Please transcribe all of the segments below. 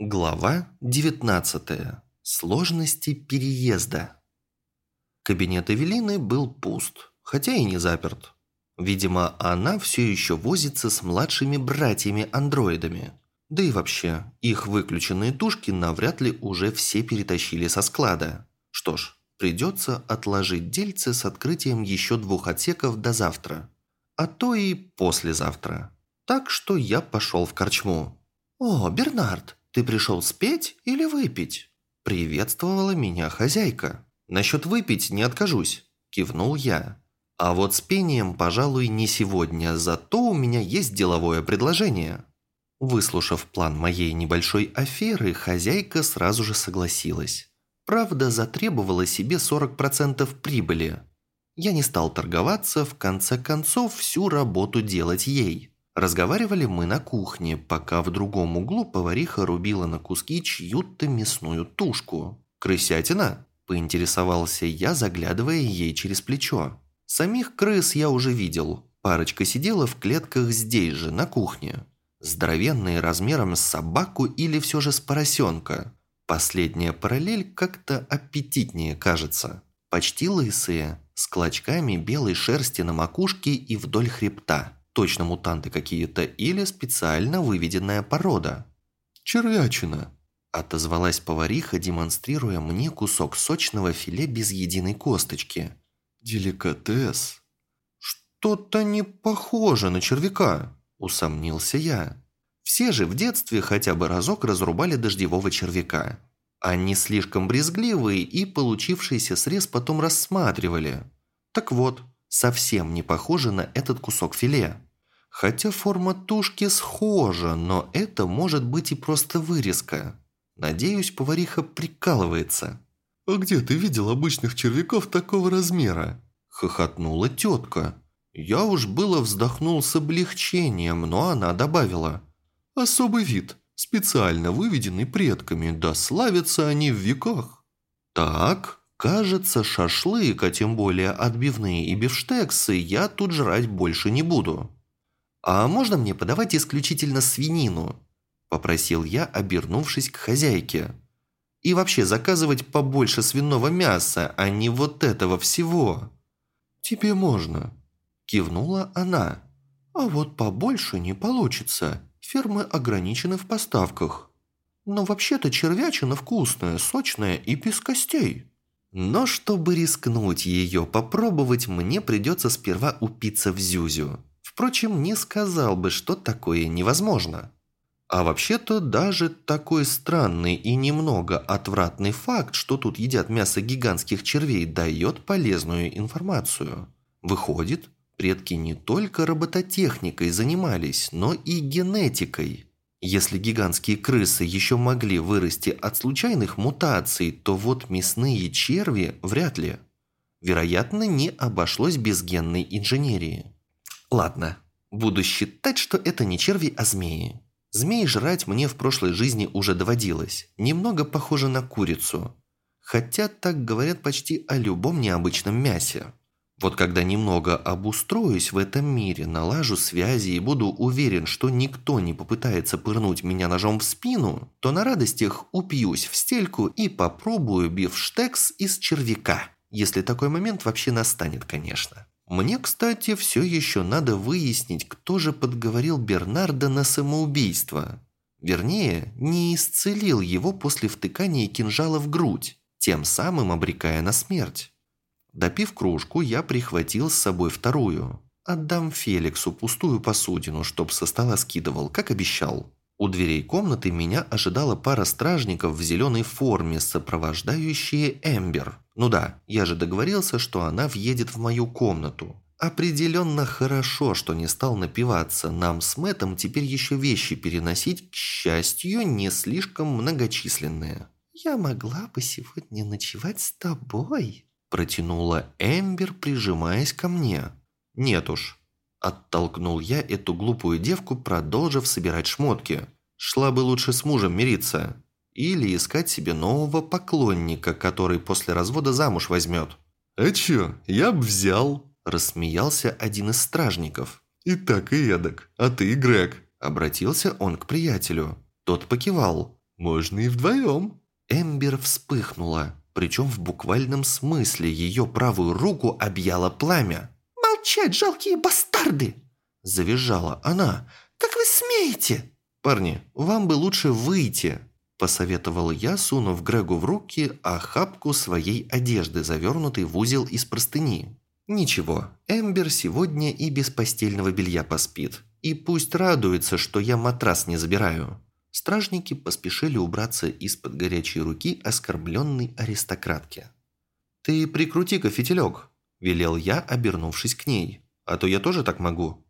Глава 19. Сложности переезда. Кабинет Эвелины был пуст, хотя и не заперт. Видимо, она все еще возится с младшими братьями-андроидами. Да и вообще, их выключенные тушки навряд ли уже все перетащили со склада. Что ж, придется отложить дельце с открытием еще двух отсеков до завтра. А то и послезавтра. Так что я пошел в корчму. «О, Бернард, ты пришел спеть или выпить?» Приветствовала меня хозяйка. «Насчет выпить не откажусь», – кивнул я. «А вот с пением, пожалуй, не сегодня, зато у меня есть деловое предложение». Выслушав план моей небольшой аферы, хозяйка сразу же согласилась. Правда, затребовала себе 40% прибыли. Я не стал торговаться, в конце концов всю работу делать ей. Разговаривали мы на кухне, пока в другом углу повариха рубила на куски чью-то мясную тушку. «Крысятина?» – поинтересовался я, заглядывая ей через плечо. Самих крыс я уже видел. Парочка сидела в клетках здесь же, на кухне. Здоровенные размером с собаку или все же с поросенка. Последняя параллель как-то аппетитнее кажется. Почти лысые, с клочками белой шерсти на макушке и вдоль хребта. Точно мутанты какие-то или специально выведенная порода. «Червячина», – отозвалась повариха, демонстрируя мне кусок сочного филе без единой косточки. «Деликатес». «Что-то не похоже на червяка», – усомнился я. Все же в детстве хотя бы разок разрубали дождевого червяка. Они слишком брезгливые и получившийся срез потом рассматривали. Так вот, совсем не похоже на этот кусок филе. Хотя форма тушки схожа, но это может быть и просто вырезка. Надеюсь, повариха прикалывается. «А где ты видел обычных червяков такого размера?» – хохотнула тетка. Я уж было вздохнул с облегчением, но она добавила. «Особый вид, специально выведенный предками, да славятся они в веках». «Так, кажется, шашлык, а тем более отбивные и бифштексы я тут жрать больше не буду». «А можно мне подавать исключительно свинину?» – попросил я, обернувшись к хозяйке. «И вообще заказывать побольше свиного мяса, а не вот этого всего». «Тебе можно», – кивнула она. «А вот побольше не получится. Фермы ограничены в поставках. Но вообще-то червячина вкусная, сочная и без костей». Но чтобы рискнуть ее попробовать, мне придется сперва упиться в зюзю. Впрочем, не сказал бы, что такое невозможно. А вообще-то даже такой странный и немного отвратный факт, что тут едят мясо гигантских червей, дает полезную информацию. Выходит, предки не только робототехникой занимались, но и генетикой. Если гигантские крысы еще могли вырасти от случайных мутаций, то вот мясные черви вряд ли. Вероятно, не обошлось без генной инженерии. Ладно, буду считать, что это не черви, а змеи. Змеи жрать мне в прошлой жизни уже доводилось. Немного похоже на курицу. Хотя так говорят почти о любом необычном мясе. Вот когда немного обустроюсь в этом мире, налажу связи и буду уверен, что никто не попытается пырнуть меня ножом в спину, то на радостях упьюсь в стельку и попробую бифштекс из червяка. Если такой момент вообще настанет, конечно. Мне, кстати, все еще надо выяснить, кто же подговорил Бернарда на самоубийство. Вернее, не исцелил его после втыкания кинжала в грудь, тем самым обрекая на смерть. Допив кружку, я прихватил с собой вторую. Отдам Феликсу пустую посудину, чтоб со стола скидывал, как обещал. У дверей комнаты меня ожидала пара стражников в зеленой форме, сопровождающие Эмбер. Ну да, я же договорился, что она въедет в мою комнату. Определенно хорошо, что не стал напиваться. Нам с Мэттом теперь еще вещи переносить, к счастью, не слишком многочисленные. «Я могла бы сегодня ночевать с тобой», – протянула Эмбер, прижимаясь ко мне. «Нет уж». Оттолкнул я эту глупую девку, продолжив собирать шмотки. Шла бы лучше с мужем мириться. Или искать себе нового поклонника, который после развода замуж возьмет. «А чё, я б взял», – рассмеялся один из стражников. «И так, и эдак. А ты, Грег?» – обратился он к приятелю. Тот покивал. можно и вдвоем». Эмбер вспыхнула, причем в буквальном смысле ее правую руку объяло пламя. «Молчать, жалкие бастарды!» – завизжала она. «Как вы смеете?» «Парни, вам бы лучше выйти», – посоветовал я, сунув Грегу в руки охапку своей одежды, завернутой в узел из простыни. «Ничего, Эмбер сегодня и без постельного белья поспит. И пусть радуется, что я матрас не забираю». Стражники поспешили убраться из-под горячей руки оскорбленной аристократки. «Ты прикрути-ка фитилек», – велел я, обернувшись к ней. «А то я тоже так могу».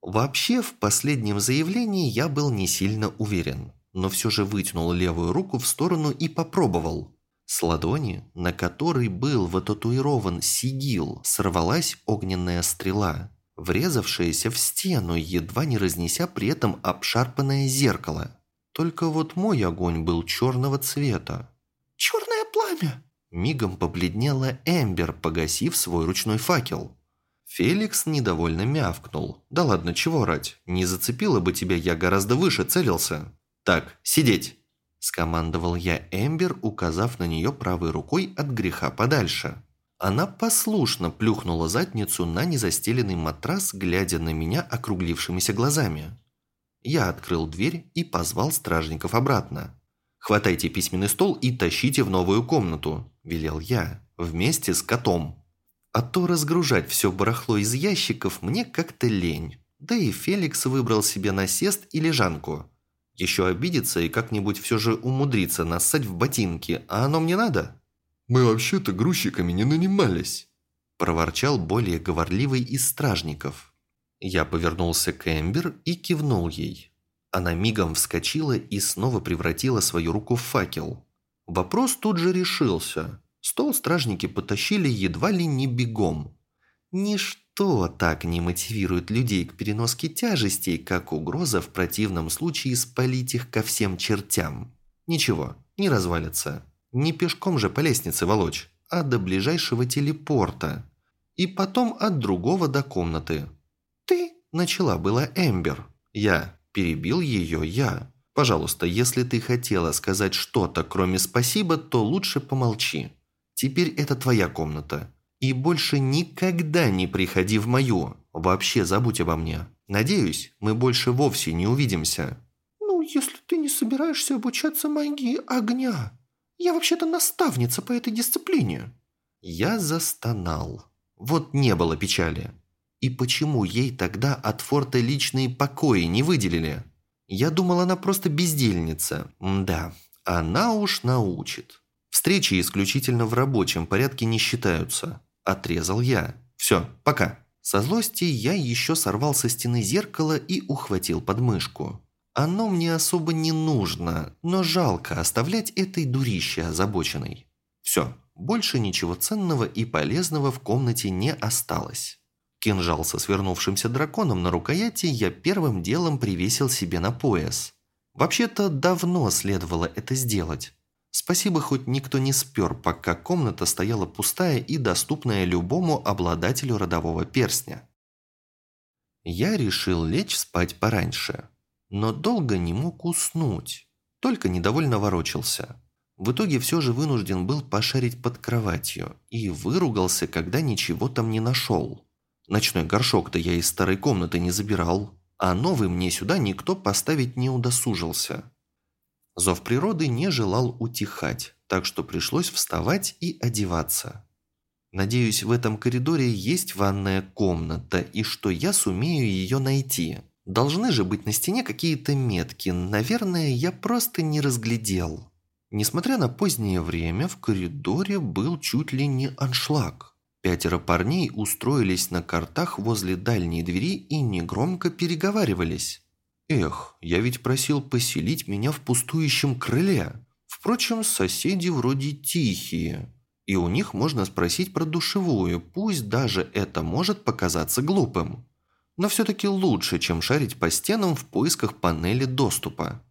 Вообще, в последнем заявлении я был не сильно уверен, но все же вытянул левую руку в сторону и попробовал. С ладони, на которой был вытатуирован сигил, сорвалась огненная стрела, врезавшаяся в стену, едва не разнеся при этом обшарпанное зеркало. Только вот мой огонь был черного цвета. «Черное пламя!» Мигом побледнела Эмбер, погасив свой ручной факел. Феликс недовольно мявкнул. «Да ладно, чего рать? Не зацепило бы тебя, я гораздо выше целился». «Так, сидеть!» Скомандовал я Эмбер, указав на нее правой рукой от греха подальше. Она послушно плюхнула задницу на незастеленный матрас, глядя на меня округлившимися глазами. Я открыл дверь и позвал стражников обратно. «Хватайте письменный стол и тащите в новую комнату», – велел я, вместе с котом. А то разгружать все барахло из ящиков мне как-то лень. Да и Феликс выбрал себе насест и лежанку. Еще обидится и как-нибудь все же умудрится нассать в ботинки, а оно мне надо? «Мы вообще-то грузчиками не нанимались», – проворчал более говорливый из стражников. Я повернулся к Эмбер и кивнул ей. Она мигом вскочила и снова превратила свою руку в факел. Вопрос тут же решился. Стол стражники потащили едва ли не бегом. Ничто так не мотивирует людей к переноске тяжестей, как угроза в противном случае спалить их ко всем чертям. Ничего, не развалится. Не пешком же по лестнице волочь, а до ближайшего телепорта. И потом от другого до комнаты. «Ты?» – начала была Эмбер. «Я». Перебил ее я. «Пожалуйста, если ты хотела сказать что-то, кроме спасибо, то лучше помолчи». Теперь это твоя комната. И больше никогда не приходи в мою. Вообще забудь обо мне. Надеюсь, мы больше вовсе не увидимся». «Ну, если ты не собираешься обучаться магии огня. Я вообще-то наставница по этой дисциплине». Я застонал. Вот не было печали. И почему ей тогда от форта личные покои не выделили? Я думал, она просто бездельница. Да, она уж научит. Встречи исключительно в рабочем порядке не считаются. Отрезал я. Все, пока. Со злости я еще сорвал со стены зеркало и ухватил подмышку. Оно мне особо не нужно, но жалко оставлять этой дурище озабоченной. Все, больше ничего ценного и полезного в комнате не осталось. Кинжал со свернувшимся драконом на рукояти я первым делом привесил себе на пояс. Вообще-то давно следовало это сделать. Спасибо, хоть никто не спер, пока комната стояла пустая и доступная любому обладателю родового перстня. Я решил лечь спать пораньше, но долго не мог уснуть, только недовольно ворочался. В итоге все же вынужден был пошарить под кроватью и выругался, когда ничего там не нашел. Ночной горшок-то я из старой комнаты не забирал, а новый мне сюда никто поставить не удосужился. Зов природы не желал утихать, так что пришлось вставать и одеваться. Надеюсь, в этом коридоре есть ванная комната и что я сумею ее найти. Должны же быть на стене какие-то метки, наверное, я просто не разглядел. Несмотря на позднее время, в коридоре был чуть ли не аншлаг. Пятеро парней устроились на картах возле дальней двери и негромко переговаривались. Эх, я ведь просил поселить меня в пустующем крыле. Впрочем, соседи вроде тихие. И у них можно спросить про душевую, пусть даже это может показаться глупым. Но все-таки лучше, чем шарить по стенам в поисках панели доступа.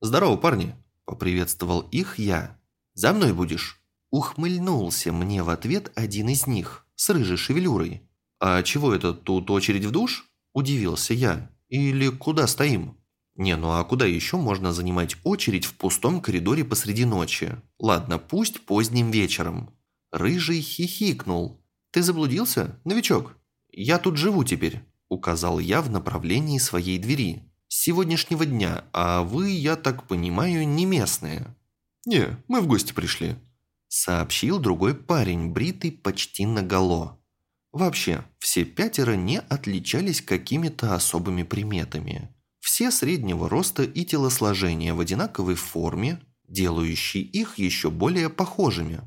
«Здорово, парни!» – поприветствовал их я. «За мной будешь?» Ухмыльнулся мне в ответ один из них, с рыжей шевелюрой. «А чего это, тут очередь в душ?» – удивился я. Или куда стоим?» Не, ну а куда еще можно занимать очередь в пустом коридоре посреди ночи? Ладно, пусть поздним вечером. Рыжий хихикнул. «Ты заблудился, новичок? Я тут живу теперь», – указал я в направлении своей двери. «С сегодняшнего дня, а вы, я так понимаю, не местные». «Не, мы в гости пришли», – сообщил другой парень, бритый почти наголо. Вообще, все пятеро не отличались какими-то особыми приметами. Все среднего роста и телосложения в одинаковой форме, делающие их еще более похожими.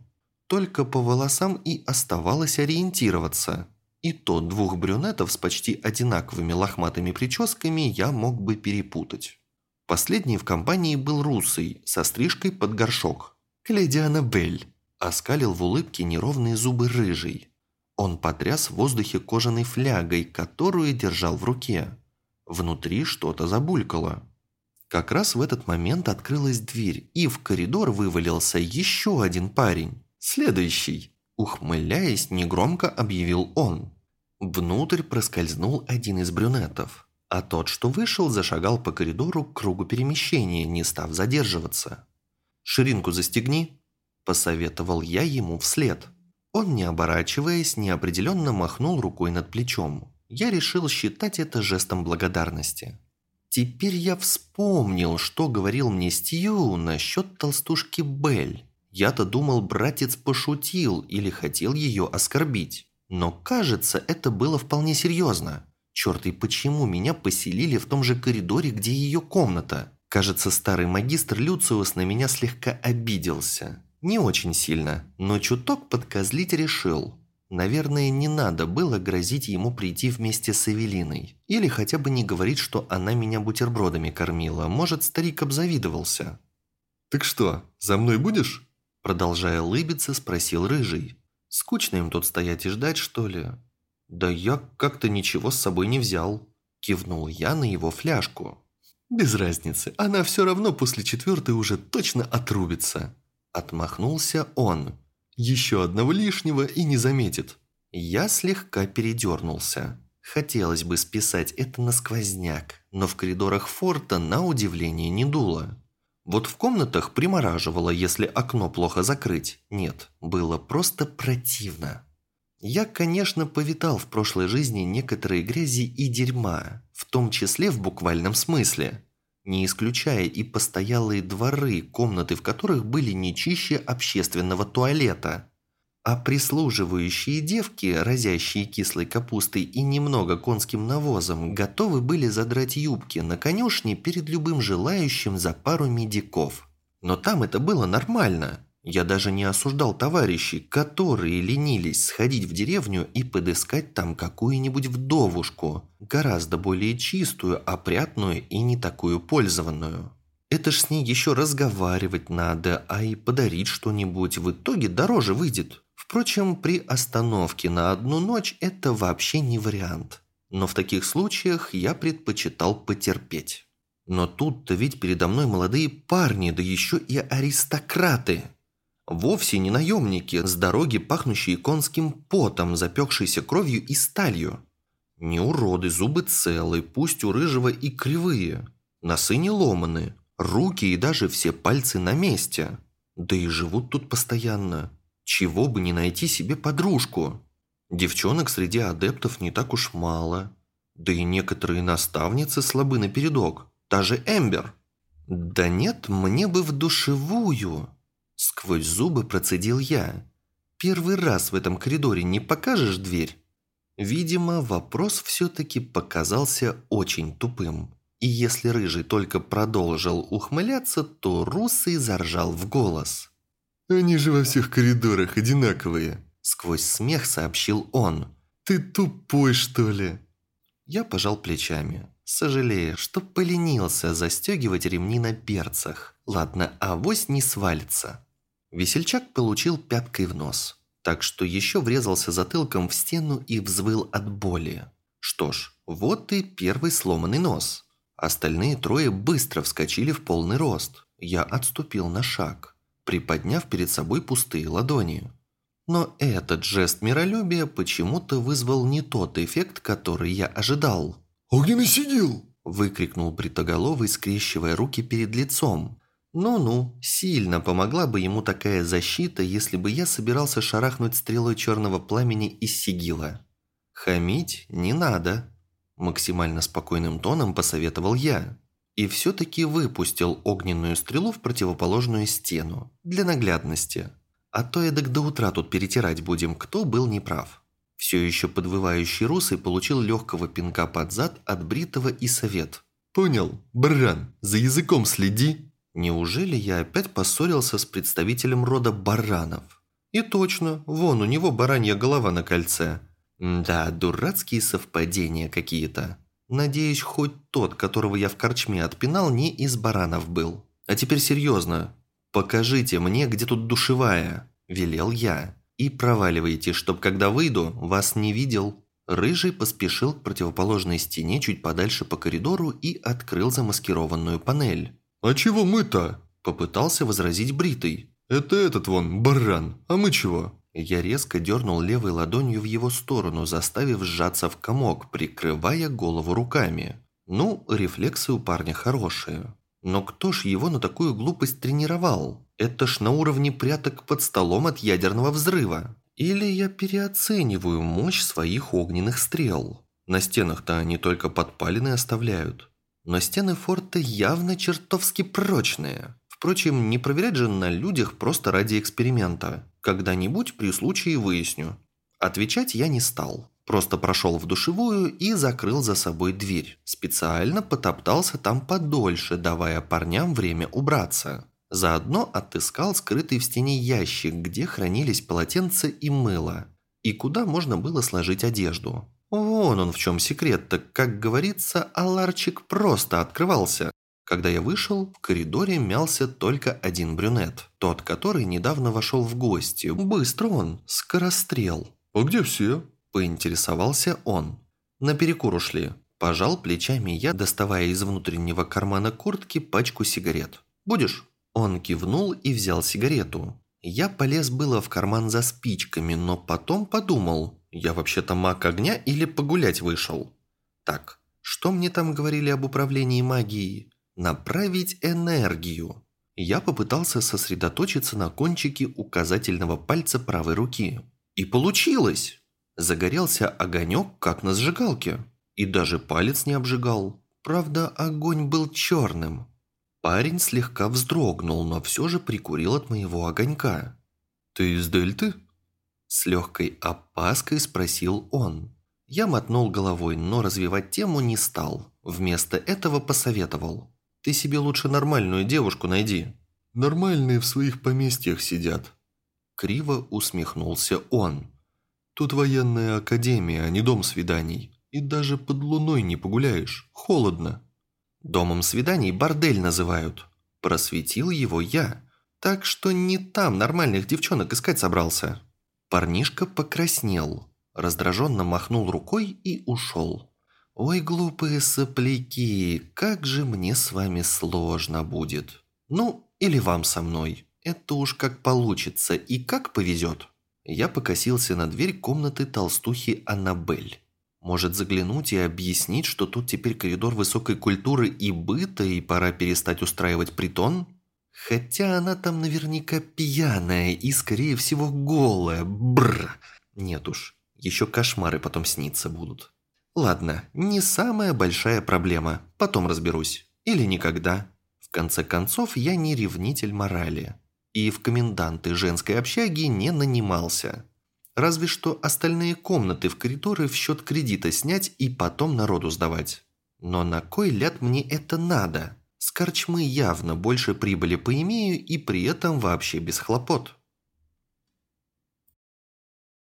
Только по волосам и оставалось ориентироваться. И то двух брюнетов с почти одинаковыми лохматыми прическами я мог бы перепутать. Последний в компании был русый, со стрижкой под горшок. «Леди Аннабель», – оскалил в улыбке неровные зубы рыжий. Он потряс в воздухе кожаной флягой, которую держал в руке. Внутри что-то забулькало. Как раз в этот момент открылась дверь, и в коридор вывалился еще один парень. «Следующий!» Ухмыляясь, негромко объявил он. Внутрь проскользнул один из брюнетов, а тот, что вышел, зашагал по коридору к кругу перемещения, не став задерживаться. «Ширинку застегни», – посоветовал я ему вслед – он, не оборачиваясь, неопределенно махнул рукой над плечом. Я решил считать это жестом благодарности. Теперь я вспомнил, что говорил мне Стью насчет толстушки Белль. Я-то думал, братец пошутил или хотел ее оскорбить. Но кажется, это было вполне серьезно. Черт, и почему меня поселили в том же коридоре, где ее комната? Кажется, старый магистр Люциус на меня слегка обиделся. Не очень сильно, но чуток подкозлить решил. Наверное, не надо было грозить ему прийти вместе с Эвелиной. Или хотя бы не говорить, что она меня бутербродами кормила. Может, старик обзавидовался. «Так что, за мной будешь?» Продолжая улыбиться, спросил Рыжий. «Скучно им тут стоять и ждать, что ли?» «Да я как-то ничего с собой не взял», – кивнул я на его фляжку. «Без разницы, она все равно после четвертой уже точно отрубится», Отмахнулся он. Еще одного лишнего и не заметит. Я слегка передернулся. Хотелось бы списать это на сквозняк, но в коридорах форта на удивление не дуло. Вот в комнатах примораживало, если окно плохо закрыть. Нет, было просто противно. Я, конечно, повитал в прошлой жизни некоторые грязи и дерьма, в том числе в буквальном смысле не исключая и постоялые дворы, комнаты в которых были не чище общественного туалета. А прислуживающие девки, разящие кислой капустой и немного конским навозом, готовы были задрать юбки на конюшне перед любым желающим за пару медиков. Но там это было нормально. Я даже не осуждал товарищей, которые ленились сходить в деревню и подыскать там какую-нибудь вдовушку, гораздо более чистую, опрятную и не такую пользованную. Это ж с ней еще разговаривать надо, а и подарить что-нибудь в итоге дороже выйдет. Впрочем, при остановке на одну ночь это вообще не вариант. Но в таких случаях я предпочитал потерпеть. Но тут-то ведь передо мной молодые парни, да еще и аристократы – Вовсе не наемники, с дороги пахнущие конским потом, запекшейся кровью и сталью. Не уроды, зубы целы, пусть у рыжего и кривые. Носы не ломаны, руки и даже все пальцы на месте. Да и живут тут постоянно. Чего бы не найти себе подружку. Девчонок среди адептов не так уж мало. Да и некоторые наставницы слабы напередок. Та же Эмбер. Да нет, мне бы в душевую. Сквозь зубы процедил я. «Первый раз в этом коридоре не покажешь дверь?» Видимо, вопрос все-таки показался очень тупым. И если Рыжий только продолжил ухмыляться, то Русый заржал в голос. «Они же во всех коридорах одинаковые», – сквозь смех сообщил он. «Ты тупой, что ли?» Я пожал плечами, сожалея, что поленился застегивать ремни на перцах. Ладно, авось не свалится. Весельчак получил пяткой в нос, так что еще врезался затылком в стену и взвыл от боли. Что ж, вот и первый сломанный нос. Остальные трое быстро вскочили в полный рост. Я отступил на шаг, приподняв перед собой пустые ладони. Но этот жест миролюбия почему-то вызвал не тот эффект, который я ожидал. «Огненный сидел!» – выкрикнул бритоголовый, скрещивая руки перед лицом. «Ну-ну, сильно помогла бы ему такая защита, если бы я собирался шарахнуть стрелой черного пламени из сигила. Хамить не надо», – максимально спокойным тоном посоветовал я. И все-таки выпустил огненную стрелу в противоположную стену, для наглядности. А то эдак до утра тут перетирать будем, кто был неправ. Все еще подвывающий русый получил легкого пинка под зад от бритого и совет. «Понял, баран, за языком следи!» Неужели я опять поссорился с представителем рода баранов? И точно, вон у него баранья голова на кольце. Да, дурацкие совпадения какие-то. Надеюсь, хоть тот, которого я в корчме отпинал, не из баранов был. А теперь серьезно. Покажите мне, где тут душевая, велел я. И проваливайте, чтоб когда выйду, вас не видел». Рыжий поспешил к противоположной стене чуть подальше по коридору и открыл замаскированную панель. «А чего мы-то?» – попытался возразить Бритый. «Это этот вон, баран, а мы чего?» Я резко дернул левой ладонью в его сторону, заставив сжаться в комок, прикрывая голову руками. Ну, рефлексы у парня хорошие. Но кто ж его на такую глупость тренировал? Это ж на уровне пряток под столом от ядерного взрыва. Или я переоцениваю мощь своих огненных стрел? На стенах-то они только подпалины оставляют. Но стены форта явно чертовски прочные. Впрочем, не проверять же на людях просто ради эксперимента. Когда-нибудь при случае выясню. Отвечать я не стал. Просто прошел в душевую и закрыл за собой дверь. Специально потоптался там подольше, давая парням время убраться. Заодно отыскал скрытый в стене ящик, где хранились полотенца и мыло, и куда можно было сложить одежду. Вон он в чем секрет, так как говорится, аларчик просто открывался. Когда я вышел, в коридоре мялся только один брюнет, тот, который недавно вошел в гости. Быстро он, скорострел. «А где все?» – поинтересовался он. На перекур ушли. Пожал плечами я, доставая из внутреннего кармана куртки пачку сигарет. «Будешь?» Он кивнул и взял сигарету. Я полез было в карман за спичками, но потом подумал, я вообще-то маг огня или погулять вышел? Так, что мне там говорили об управлении магией? Направить энергию. Я попытался сосредоточиться на кончике указательного пальца правой руки. И получилось! Загорелся огонек, как на сжигалке. И даже палец не обжигал. Правда, огонь был черным. Парень слегка вздрогнул, но все же прикурил от моего огонька. «Ты из Дельты?» С легкой опаской спросил он. Я мотнул головой, но развивать тему не стал. Вместо этого посоветовал. «Ты себе лучше нормальную девушку найди». «Нормальные в своих поместьях сидят». Криво усмехнулся он. «Тут военная академия, а не дом свиданий. И даже под луной не погуляешь. Холодно». Домом свиданий бордель называют. Просветил его я. Так что не там нормальных девчонок искать собрался. Парнишка покраснел, раздраженно махнул рукой и ушел. «Ой, глупые сопляки, как же мне с вами сложно будет. Ну, или вам со мной. Это уж как получится и как повезет». Я покосился на дверь комнаты толстухи Аннабель. Может заглянуть и объяснить, что тут теперь коридор высокой культуры и быта, и пора перестать устраивать притон? Хотя она там наверняка пьяная и, скорее всего, голая. Бррр. Нет уж, еще кошмары потом сниться будут. Ладно, не самая большая проблема. Потом разберусь. Или никогда. В конце концов, я не ревнитель морали. И в коменданты женской общаги не нанимался. Разве что остальные комнаты в коридоры в счет кредита снять и потом народу сдавать. Но на кой ляд мне это надо? С корчмы явно больше прибыли поимею и при этом вообще без хлопот.